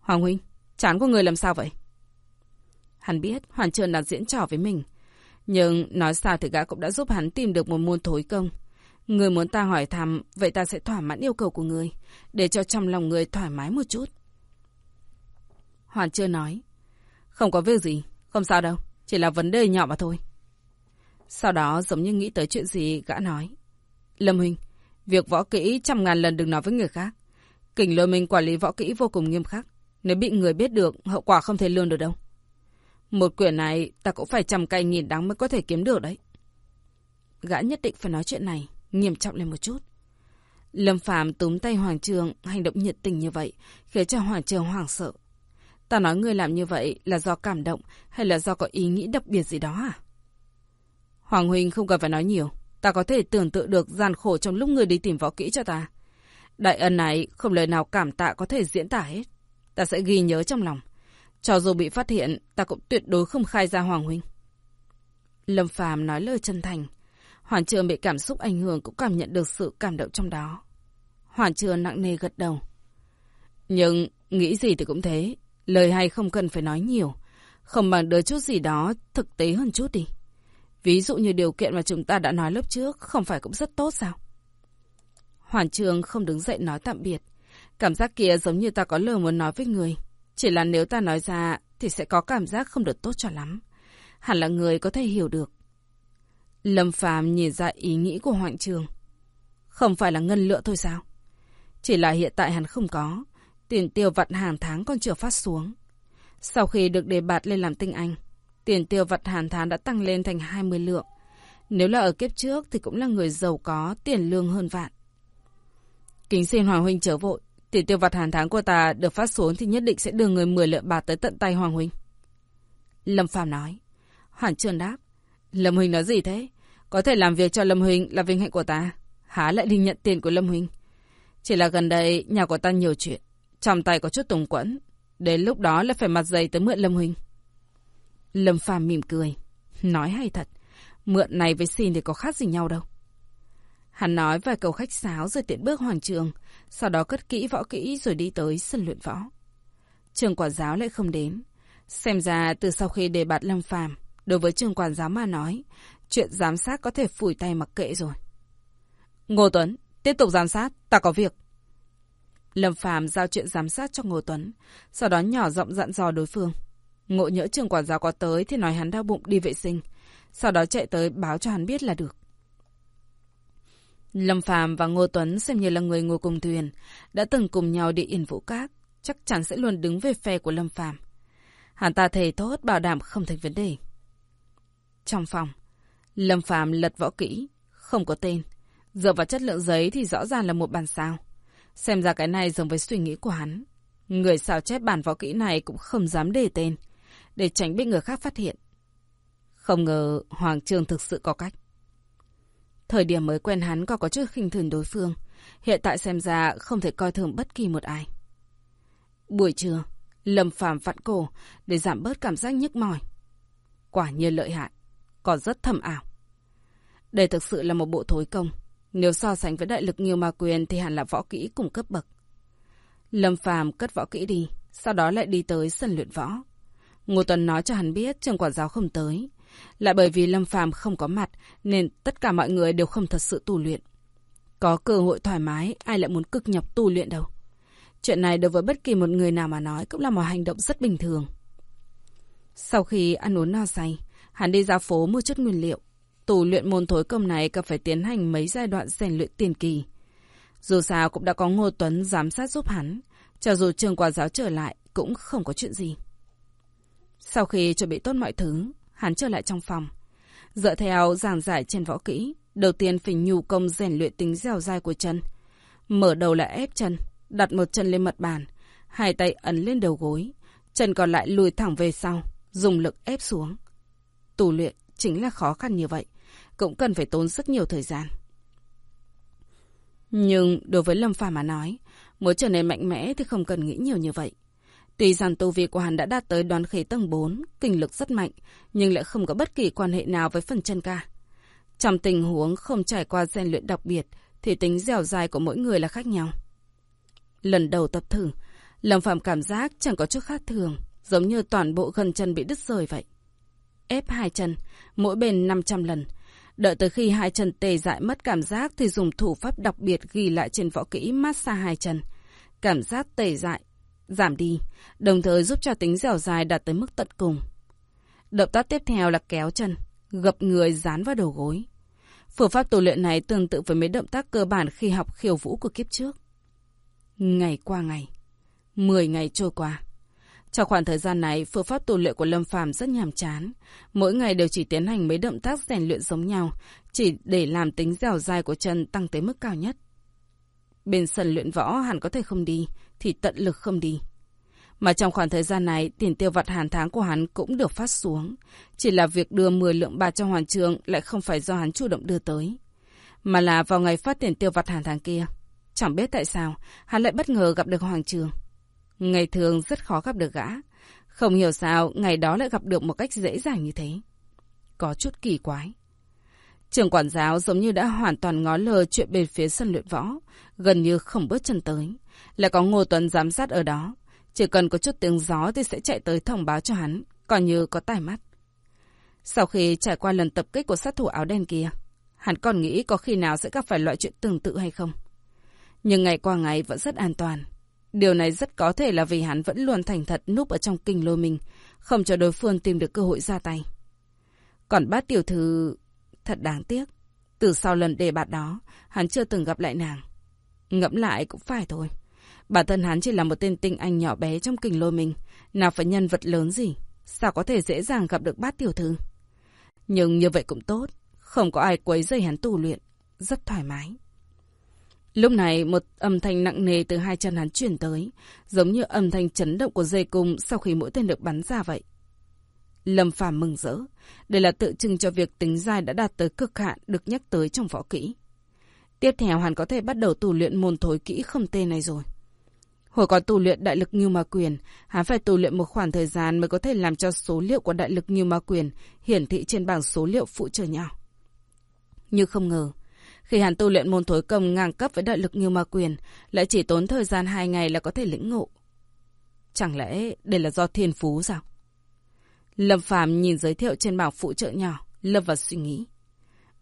Hoàng Huynh, chán của người làm sao vậy? Hắn biết Hoàng Trường đang diễn trò với mình. Nhưng nói sao thì gã cũng đã giúp hắn tìm được một môn thối công. Người muốn ta hỏi thăm, vậy ta sẽ thỏa mãn yêu cầu của người, để cho trong lòng người thoải mái một chút. Hoàn chưa nói. Không có việc gì, không sao đâu, chỉ là vấn đề nhỏ mà thôi. Sau đó giống như nghĩ tới chuyện gì gã nói. Lâm Huynh, việc võ kỹ trăm ngàn lần đừng nói với người khác. Kình lôi mình quản lý võ kỹ vô cùng nghiêm khắc. Nếu bị người biết được, hậu quả không thể lương được đâu. Một quyển này ta cũng phải trăm cây nghìn đắng mới có thể kiếm được đấy. Gã nhất định phải nói chuyện này, nghiêm trọng lên một chút. Lâm Phàm túm tay Hoàng Trường, hành động nhiệt tình như vậy, khiến cho Hoàng Trường hoảng sợ. Ta nói người làm như vậy là do cảm động hay là do có ý nghĩ đặc biệt gì đó à? Hoàng Huynh không cần phải nói nhiều. Ta có thể tưởng tượng được gian khổ trong lúc người đi tìm võ kỹ cho ta. Đại ân này không lời nào cảm tạ có thể diễn tả hết. Ta sẽ ghi nhớ trong lòng. Cho dù bị phát hiện, ta cũng tuyệt đối không khai ra Hoàng Huynh. Lâm Phàm nói lời chân thành. Hoàn Trường bị cảm xúc ảnh hưởng cũng cảm nhận được sự cảm động trong đó. Hoàn Trường nặng nề gật đầu. Nhưng nghĩ gì thì cũng thế. Lời hay không cần phải nói nhiều. Không bằng đưa chút gì đó thực tế hơn chút đi. Ví dụ như điều kiện mà chúng ta đã nói lớp trước không phải cũng rất tốt sao? Hoàn trường không đứng dậy nói tạm biệt. Cảm giác kia giống như ta có lời muốn nói với người. Chỉ là nếu ta nói ra thì sẽ có cảm giác không được tốt cho lắm. Hẳn là người có thể hiểu được. Lâm Phàm nhìn ra ý nghĩ của Hoàng Trường. Không phải là ngân lượng thôi sao? Chỉ là hiện tại hắn không có. Tiền tiêu vặt hàng tháng còn chưa phát xuống. Sau khi được đề bạt lên làm tinh anh, tiền tiêu vặt hàn tháng đã tăng lên thành 20 lượng. Nếu là ở kiếp trước thì cũng là người giàu có, tiền lương hơn vạn. Kính xin Hoàng Huynh chớ vội. Tiền tiêu vặt hàn tháng của ta được phát xuống thì nhất định sẽ đưa người 10 lượng bạc tới tận tay Hoàng Huynh. Lâm Phàm nói. Hoàn Trương đáp. Lâm Huynh nói gì thế? Có thể làm việc cho Lâm Huynh là vinh hạnh của ta. Há lại đi nhận tiền của Lâm Huynh. Chỉ là gần đây nhà của ta nhiều chuyện. Trong tay có chút tùng quẫn. Đến lúc đó là phải mặt dày tới mượn Lâm Huynh. Lâm Phàm mỉm cười. Nói hay thật. Mượn này với xin thì có khác gì nhau đâu. Hắn nói vài câu khách sáo rồi tiện bước hoàng trường. Sau đó cất kỹ võ kỹ rồi đi tới sân luyện võ. Trường quản giáo lại không đến. Xem ra từ sau khi đề bạt Lâm Phàm đối với trường quản giáo mà nói, chuyện giám sát có thể phủi tay mặc kệ rồi. Ngô Tuấn, tiếp tục giám sát, ta có việc. Lâm Phàm giao chuyện giám sát cho Ngô Tuấn, sau đó nhỏ giọng dặn dò đối phương. Ngộ nhỡ trường quản giáo có tới thì nói hắn đau bụng đi vệ sinh, sau đó chạy tới báo cho hắn biết là được. Lâm Phàm và Ngô Tuấn xem như là người ngồi cùng thuyền, đã từng cùng nhau đi yên vũ các, chắc chắn sẽ luôn đứng về phe của Lâm Phàm. Hắn ta thề tốt bảo đảm không thành vấn đề. Trong phòng, Lâm Phàm lật võ kỹ, không có tên. Dựa vào chất lượng giấy thì rõ ràng là một bản sao. Xem ra cái này giống với suy nghĩ của hắn. Người sao chép bản võ kỹ này cũng không dám đề tên, để tránh bị người khác phát hiện. Không ngờ Hoàng Trương thực sự có cách. Thời điểm mới quen hắn còn có chút khinh thường đối phương. Hiện tại xem ra không thể coi thường bất kỳ một ai. Buổi trưa, Lâm Phàm vặn cổ để giảm bớt cảm giác nhức mỏi. Quả nhiên lợi hại, còn rất thầm ảo. Đây thực sự là một bộ thối công. Nếu so sánh với đại lực nhiều ma quyền thì hẳn là võ kỹ cùng cấp bậc. Lâm Phàm cất võ kỹ đi, sau đó lại đi tới sân luyện võ. Ngô Tuấn nói cho hắn biết trường quản giáo không tới. Lại bởi vì Lâm Phàm không có mặt nên tất cả mọi người đều không thật sự tu luyện. Có cơ hội thoải mái, ai lại muốn cực nhọc tu luyện đâu. Chuyện này đối với bất kỳ một người nào mà nói cũng là một hành động rất bình thường. Sau khi ăn uống no say, hắn đi ra phố mua chút nguyên liệu. Tù luyện môn thối công này cần phải tiến hành mấy giai đoạn rèn luyện tiền kỳ. Dù sao cũng đã có Ngô Tuấn giám sát giúp hắn, cho dù trường quả giáo trở lại cũng không có chuyện gì. Sau khi chuẩn bị tốt mọi thứ, hắn trở lại trong phòng. Dựa theo giảng giải trên võ kỹ, đầu tiên phải nhu công rèn luyện tính dẻo dai của chân. Mở đầu là ép chân, đặt một chân lên mặt bàn, hai tay ấn lên đầu gối, chân còn lại lùi thẳng về sau, dùng lực ép xuống. Tù luyện chính là khó khăn như vậy, cũng cần phải tốn rất nhiều thời gian. Nhưng đối với Lâm Phàm mà nói, muốn trở nên mạnh mẽ thì không cần nghĩ nhiều như vậy. Tuy rằng tu vi của hắn đã đạt tới đoán khí tầng 4, kinh lực rất mạnh, nhưng lại không có bất kỳ quan hệ nào với phần chân ca. Trong tình huống không trải qua rèn luyện đặc biệt, thì tính dẻo dai của mỗi người là khác nhau. Lần đầu tập thử, Lâm Phạm cảm giác chẳng có chút khác thường, giống như toàn bộ gần chân bị đứt rời vậy. Ép hai chân, mỗi bên 500 lần. Đợi tới khi hai chân tê dại mất cảm giác thì dùng thủ pháp đặc biệt ghi lại trên võ kỹ massage hai chân. Cảm giác tê dại, giảm đi, đồng thời giúp cho tính dẻo dài đạt tới mức tận cùng. Động tác tiếp theo là kéo chân, gập người dán vào đầu gối. Phương pháp tu luyện này tương tự với mấy động tác cơ bản khi học khiêu vũ của kiếp trước. Ngày qua ngày, 10 ngày trôi qua. Trong khoảng thời gian này, phương pháp tu luyện của Lâm Phàm rất nhàm chán. Mỗi ngày đều chỉ tiến hành mấy động tác rèn luyện giống nhau, chỉ để làm tính dẻo dai của chân tăng tới mức cao nhất. Bên sân luyện võ hẳn có thể không đi, thì tận lực không đi. Mà trong khoảng thời gian này, tiền tiêu vặt hàng tháng của hắn cũng được phát xuống. Chỉ là việc đưa 10 lượng bạc cho Hoàng Trường lại không phải do hắn chủ động đưa tới. Mà là vào ngày phát tiền tiêu vặt hàng tháng kia. Chẳng biết tại sao, hắn lại bất ngờ gặp được Hoàng Trường. Ngày thường rất khó gặp được gã. Không hiểu sao, ngày đó lại gặp được một cách dễ dàng như thế. Có chút kỳ quái. Trường quản giáo giống như đã hoàn toàn ngó lờ chuyện bên phía sân luyện võ, gần như không bước chân tới. Lại có Ngô Tuấn giám sát ở đó. Chỉ cần có chút tiếng gió thì sẽ chạy tới thông báo cho hắn, coi như có tai mắt. Sau khi trải qua lần tập kích của sát thủ áo đen kia, hắn còn nghĩ có khi nào sẽ gặp phải loại chuyện tương tự hay không. Nhưng ngày qua ngày vẫn rất an toàn. Điều này rất có thể là vì hắn vẫn luôn thành thật núp ở trong kinh lôi mình, không cho đối phương tìm được cơ hội ra tay. Còn bát tiểu thư... Thật đáng tiếc. Từ sau lần đề bạt đó, hắn chưa từng gặp lại nàng. Ngẫm lại cũng phải thôi. Bản thân hắn chỉ là một tên tinh anh nhỏ bé trong kình lôi mình. Nào phải nhân vật lớn gì. Sao có thể dễ dàng gặp được bát tiểu thư. Nhưng như vậy cũng tốt. Không có ai quấy dây hắn tu luyện. Rất thoải mái. Lúc này một âm thanh nặng nề từ hai chân hắn chuyển tới, giống như âm thanh chấn động của dây cung sau khi mũi tên được bắn ra vậy. Lâm Phàm mừng rỡ, đây là tự trưng cho việc tính dài đã đạt tới cực hạn được nhắc tới trong võ kỹ. Tiếp theo hắn có thể bắt đầu tu luyện môn thối kỹ không tên này rồi. Hồi còn tu luyện đại lực như ma quyền, hắn phải tu luyện một khoảng thời gian mới có thể làm cho số liệu của đại lực như ma quyền hiển thị trên bảng số liệu phụ trợ nhau. Nhưng không ngờ, khi hắn tu luyện môn thối công ngang cấp với đại lực như ma quyền, lại chỉ tốn thời gian hai ngày là có thể lĩnh ngộ. Chẳng lẽ đây là do thiên phú sao? Lâm Phàm nhìn giới thiệu trên bảng phụ trợ nhỏ, lâm vào suy nghĩ.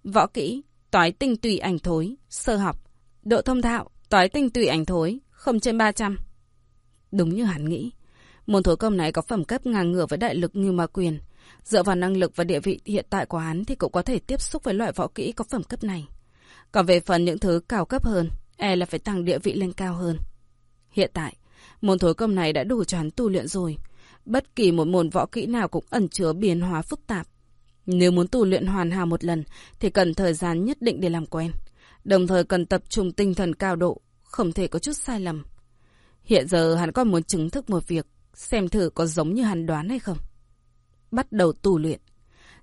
Võ kỹ, toái tinh tùy ảnh thối, sơ học, độ thông thạo, toái tinh tùy ảnh thối, không trên 300. Đúng như hắn nghĩ, môn thối công này có phẩm cấp ngang ngửa với đại lực như ma quyền. Dựa vào năng lực và địa vị hiện tại của hắn thì cũng có thể tiếp xúc với loại võ kỹ có phẩm cấp này. Còn về phần những thứ cao cấp hơn, e là phải tăng địa vị lên cao hơn. Hiện tại, môn thối công này đã đủ cho hắn tu luyện rồi. Bất kỳ một môn võ kỹ nào cũng ẩn chứa biến hóa phức tạp. Nếu muốn tu luyện hoàn hảo một lần thì cần thời gian nhất định để làm quen. Đồng thời cần tập trung tinh thần cao độ, không thể có chút sai lầm. Hiện giờ hắn còn muốn chứng thức một việc, xem thử có giống như hắn đoán hay không. Bắt đầu tu luyện.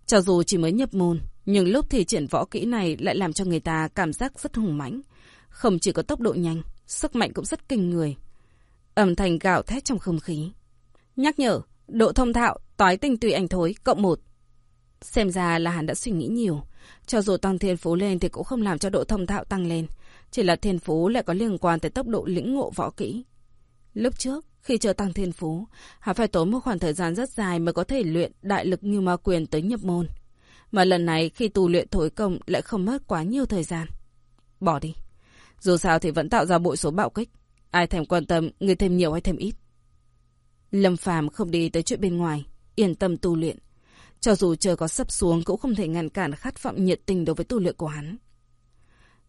Cho dù chỉ mới nhập môn, nhưng lúc thì triển võ kỹ này lại làm cho người ta cảm giác rất hùng mãnh. Không chỉ có tốc độ nhanh, sức mạnh cũng rất kinh người. Âm thanh gạo thét trong không khí. Nhắc nhở, độ thông thạo, toái tinh tùy ảnh thối, cộng một. Xem ra là hắn đã suy nghĩ nhiều. Cho dù tăng thiên phú lên thì cũng không làm cho độ thông thạo tăng lên. Chỉ là thiên phú lại có liên quan tới tốc độ lĩnh ngộ võ kỹ. Lúc trước, khi chờ tăng thiên phú, hắn phải tốn một khoảng thời gian rất dài mới có thể luyện đại lực như ma quyền tới nhập môn. Mà lần này khi tu luyện thối công lại không mất quá nhiều thời gian. Bỏ đi. Dù sao thì vẫn tạo ra bội số bạo kích. Ai thèm quan tâm người thêm nhiều hay thêm ít. Lâm Phàm không đi tới chuyện bên ngoài, yên tâm tu luyện. Cho dù trời có sấp xuống cũng không thể ngăn cản khát vọng nhiệt tình đối với tu luyện của hắn.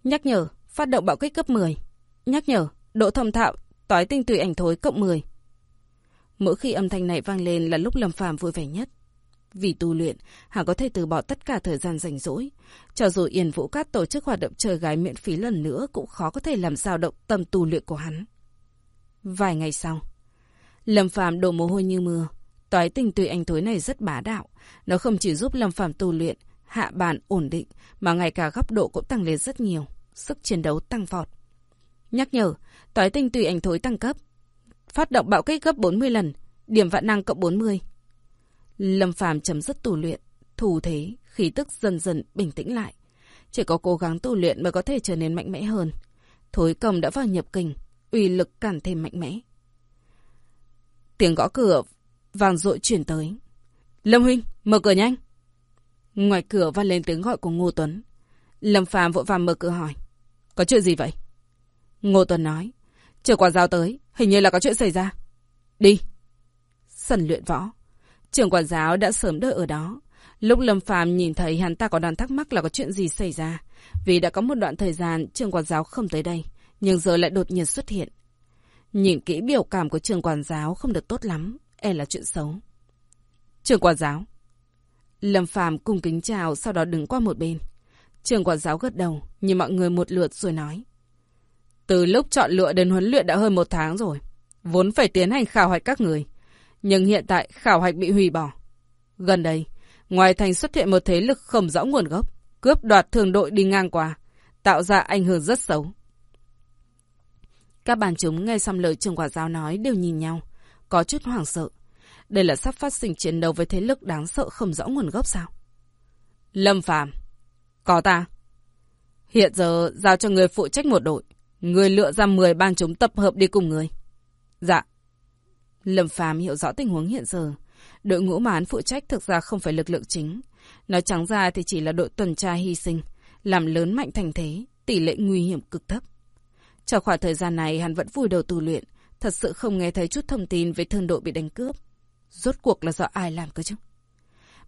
Nhắc nhở, phát động bạo kích cấp 10. Nhắc nhở, độ thông thạo, tói tinh tùy ảnh thối cộng 10. Mỗi khi âm thanh này vang lên là lúc Lâm Phàm vui vẻ nhất. Vì tu luyện, hắn có thể từ bỏ tất cả thời gian rảnh rỗi. Cho dù Yên Vũ Cát tổ chức hoạt động chơi gái miễn phí lần nữa cũng khó có thể làm dao động tâm tu luyện của hắn. Vài ngày sau, Lâm Phàm đổ mồ hôi như mưa. Toái tình tùy anh thối này rất bá đạo. Nó không chỉ giúp Lâm Phàm tu luyện, hạ bàn ổn định, mà ngay cả góc độ cũng tăng lên rất nhiều. Sức chiến đấu tăng vọt. Nhắc nhở, toái tinh tùy ảnh thối tăng cấp. Phát động bạo kích gấp 40 lần, điểm vạn năng cộng 40. Lâm Phàm chấm dứt tu luyện, thủ thế, khí tức dần dần bình tĩnh lại. Chỉ có cố gắng tu luyện mới có thể trở nên mạnh mẽ hơn. Thối công đã vào nhập kình, uy lực càng thêm mạnh mẽ. Tiếng gõ cửa vang dội chuyển tới. Lâm Huynh, mở cửa nhanh. Ngoài cửa vang lên tiếng gọi của Ngô Tuấn. Lâm Phàm vội vàng mở cửa hỏi. Có chuyện gì vậy? Ngô Tuấn nói. Chờ quản giáo tới, hình như là có chuyện xảy ra. Đi. Sân luyện võ. Trường quản giáo đã sớm đợi ở đó. Lúc Lâm Phàm nhìn thấy hắn ta có đoàn thắc mắc là có chuyện gì xảy ra. Vì đã có một đoạn thời gian trường quản giáo không tới đây, nhưng giờ lại đột nhiên xuất hiện. Nhìn kỹ biểu cảm của trường quản giáo không được tốt lắm, e là chuyện xấu. Trường quản giáo. Lâm Phàm cung kính chào, sau đó đứng qua một bên. Trường quản giáo gật đầu, nhìn mọi người một lượt rồi nói. Từ lúc chọn lựa đến huấn luyện đã hơn một tháng rồi. Vốn phải tiến hành khảo hạch các người. Nhưng hiện tại khảo hạch bị hủy bỏ. Gần đây, ngoài thành xuất hiện một thế lực không rõ nguồn gốc, cướp đoạt thường đội đi ngang qua, tạo ra ảnh hưởng rất xấu. Các bàn chúng nghe xong lời trường quả giáo nói đều nhìn nhau, có chút hoảng sợ. Đây là sắp phát sinh chiến đấu với thế lực đáng sợ không rõ nguồn gốc sao? Lâm Phàm Có ta. Hiện giờ giao cho người phụ trách một đội. Người lựa ra 10 ban chúng tập hợp đi cùng người. Dạ. Lâm Phàm hiểu rõ tình huống hiện giờ. Đội ngũ mà hắn phụ trách thực ra không phải lực lượng chính. Nói trắng ra thì chỉ là đội tuần tra hy sinh, làm lớn mạnh thành thế, tỷ lệ nguy hiểm cực thấp. Trong khoảng thời gian này hắn vẫn vùi đầu tu luyện, thật sự không nghe thấy chút thông tin về thương đội bị đánh cướp. Rốt cuộc là do ai làm cơ chứ?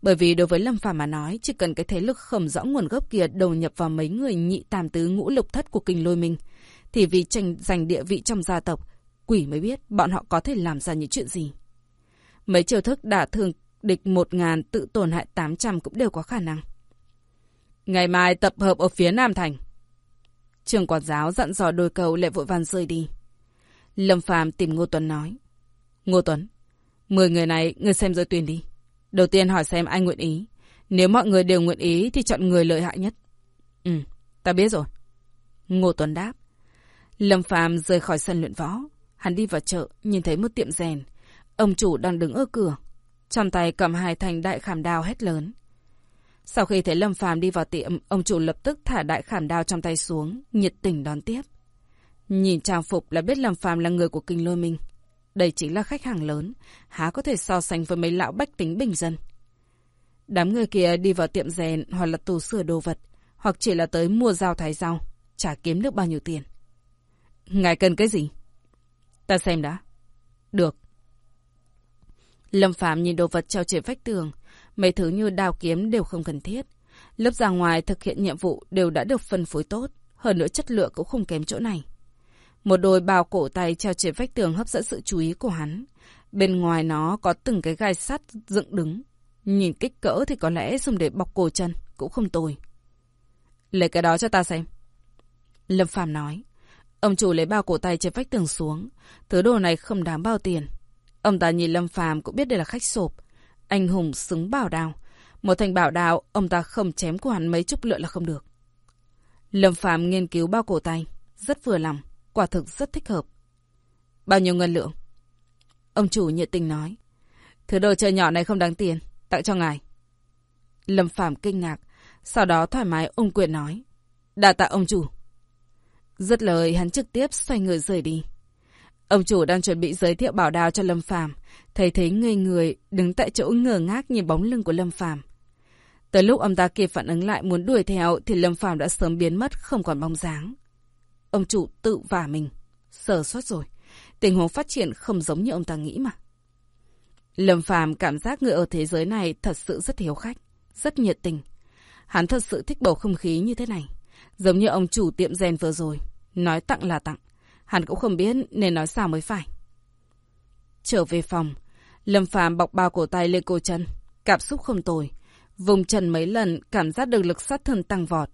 Bởi vì đối với Lâm Phàm mà nói, chỉ cần cái thế lực không rõ nguồn gốc kia đầu nhập vào mấy người nhị tam tứ ngũ lục thất của kinh lôi minh, thì vì tranh giành địa vị trong gia tộc, quỷ mới biết bọn họ có thể làm ra những chuyện gì. Mấy chiêu thức đả thương địch một ngàn tự tổn hại tám trăm cũng đều có khả năng. Ngày mai tập hợp ở phía Nam Thành. Trường quản giáo dặn dò đôi câu lại vội vàng rơi đi. Lâm Phàm tìm Ngô Tuấn nói. Ngô Tuấn, mười người này người xem giới tuyển đi. Đầu tiên hỏi xem ai nguyện ý. Nếu mọi người đều nguyện ý thì chọn người lợi hại nhất. Ừ, ta biết rồi. Ngô Tuấn đáp. Lâm Phàm rời khỏi sân luyện võ. Hắn đi vào chợ, nhìn thấy một tiệm rèn. Ông chủ đang đứng ở cửa. Trong tay cầm hai thanh đại khảm đao hét lớn. Sau khi thấy Lâm Phàm đi vào tiệm, ông chủ lập tức thả đại khảm đao trong tay xuống, nhiệt tình đón tiếp. Nhìn trang phục là biết Lâm Phàm là người của Kinh Lôi Minh. Đây chính là khách hàng lớn, há có thể so sánh với mấy lão bách tính bình dân. Đám người kia đi vào tiệm rèn hoặc là tù sửa đồ vật, hoặc chỉ là tới mua dao thái rau, chả kiếm được bao nhiêu tiền. Ngài cần cái gì? Ta xem đã. Được. Lâm Phạm nhìn đồ vật treo trên vách tường, mấy thứ như đào kiếm đều không cần thiết. Lớp ra ngoài thực hiện nhiệm vụ đều đã được phân phối tốt, hơn nữa chất lượng cũng không kém chỗ này. Một đôi bào cổ tay treo trên vách tường hấp dẫn sự chú ý của hắn. Bên ngoài nó có từng cái gai sắt dựng đứng. Nhìn kích cỡ thì có lẽ dùng để bọc cổ chân, cũng không tồi. Lấy cái đó cho ta xem. Lâm Phàm nói. Ông chủ lấy bao cổ tay trên vách tường xuống. Thứ đồ này không đáng bao tiền. Ông ta nhìn Lâm Phàm cũng biết đây là khách sộp. Anh hùng xứng bảo đào. Một thành bảo đào, ông ta không chém của hắn mấy chục lượng là không được. Lâm Phàm nghiên cứu bao cổ tay. Rất vừa lòng. Quả thực rất thích hợp. Bao nhiêu ngân lượng? Ông chủ nhiệt tình nói. Thứ đồ chơi nhỏ này không đáng tiền. Tặng cho ngài. Lâm Phàm kinh ngạc. Sau đó thoải mái ôm quyền nói. Đà tạ ông chủ. Dứt lời hắn trực tiếp xoay người rời đi. Ông chủ đang chuẩn bị giới thiệu bảo đào cho Lâm Phàm, thấy thấy ngây người đứng tại chỗ ngơ ngác nhìn bóng lưng của Lâm Phàm. Tới lúc ông ta kịp phản ứng lại muốn đuổi theo thì Lâm Phàm đã sớm biến mất không còn bóng dáng. Ông chủ tự vả mình, sờ sót rồi. Tình huống phát triển không giống như ông ta nghĩ mà. Lâm Phàm cảm giác người ở thế giới này thật sự rất hiếu khách, rất nhiệt tình. Hắn thật sự thích bầu không khí như thế này. Giống như ông chủ tiệm rèn vừa rồi. Nói tặng là tặng. Hắn cũng không biết nên nói sao mới phải. Trở về phòng. Lâm Phàm bọc bao cổ tay lên cổ chân. Cảm xúc không tồi. Vùng chân mấy lần cảm giác được lực sát thân tăng vọt.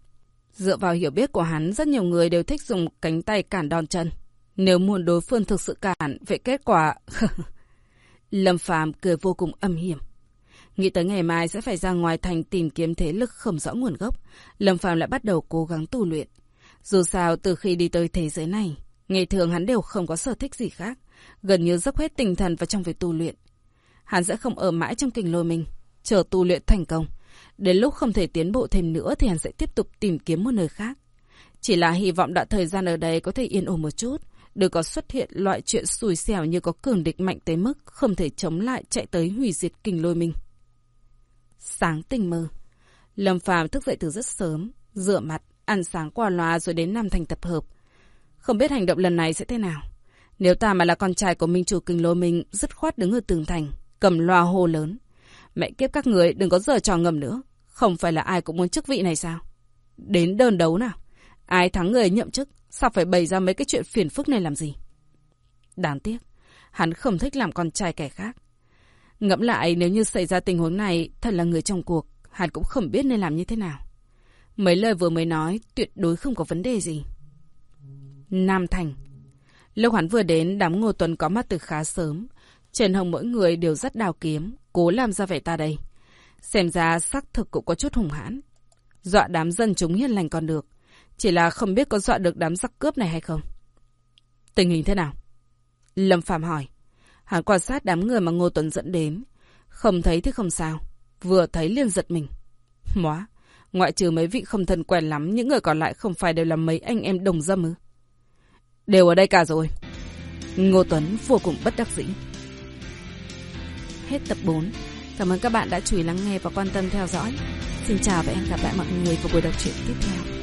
Dựa vào hiểu biết của hắn, rất nhiều người đều thích dùng cánh tay cản đòn chân. Nếu muốn đối phương thực sự cản, vậy kết quả... Lâm Phàm cười vô cùng âm hiểm. Nghĩ tới ngày mai sẽ phải ra ngoài thành tìm kiếm thế lực không rõ nguồn gốc, Lâm Phàm lại bắt đầu cố gắng tu luyện. Dù sao, từ khi đi tới thế giới này, ngày thường hắn đều không có sở thích gì khác, gần như dốc hết tinh thần vào trong việc tu luyện. Hắn sẽ không ở mãi trong kinh lôi mình, chờ tu luyện thành công. Đến lúc không thể tiến bộ thêm nữa thì hắn sẽ tiếp tục tìm kiếm một nơi khác. Chỉ là hy vọng đoạn thời gian ở đây có thể yên ổn một chút, đừng có xuất hiện loại chuyện xui xẻo như có cường địch mạnh tới mức không thể chống lại chạy tới hủy diệt kinh lôi mình. Sáng tình mơ. Lâm Phàm thức dậy từ rất sớm, rửa mặt, ăn sáng qua loa rồi đến Nam Thành tập hợp. Không biết hành động lần này sẽ thế nào. Nếu ta mà là con trai của Minh Chủ Kinh Lô Minh, dứt khoát đứng ở tường thành, cầm loa hô lớn. Mẹ kiếp các người đừng có giờ trò ngầm nữa. Không phải là ai cũng muốn chức vị này sao? Đến đơn đấu nào. Ai thắng người nhậm chức, sao phải bày ra mấy cái chuyện phiền phức này làm gì? Đáng tiếc, hắn không thích làm con trai kẻ khác. Ngẫm lại nếu như xảy ra tình huống này, thật là người trong cuộc, hắn cũng không biết nên làm như thế nào. Mấy lời vừa mới nói, tuyệt đối không có vấn đề gì. Nam Thành Lúc hắn vừa đến, đám Ngô Tuấn có mắt từ khá sớm. Trần hồng mỗi người đều rất đào kiếm, cố làm ra vẻ ta đây. Xem ra xác thực cũng có chút hùng hãn. Dọa đám dân chúng hiền lành còn được. Chỉ là không biết có dọa được đám giặc cướp này hay không. Tình hình thế nào? Lâm Phạm hỏi. Hắn quan sát đám người mà Ngô Tuấn dẫn đến. Không thấy thì không sao. Vừa thấy liền giật mình. Móa, ngoại trừ mấy vị không thân quen lắm, những người còn lại không phải đều là mấy anh em đồng dâm ư? Đều ở đây cả rồi. Ngô Tuấn vô cùng bất đắc dĩ. Hết tập 4. Cảm ơn các bạn đã chú ý lắng nghe và quan tâm theo dõi. Xin chào và hẹn gặp lại mọi người vào buổi đọc truyện tiếp theo.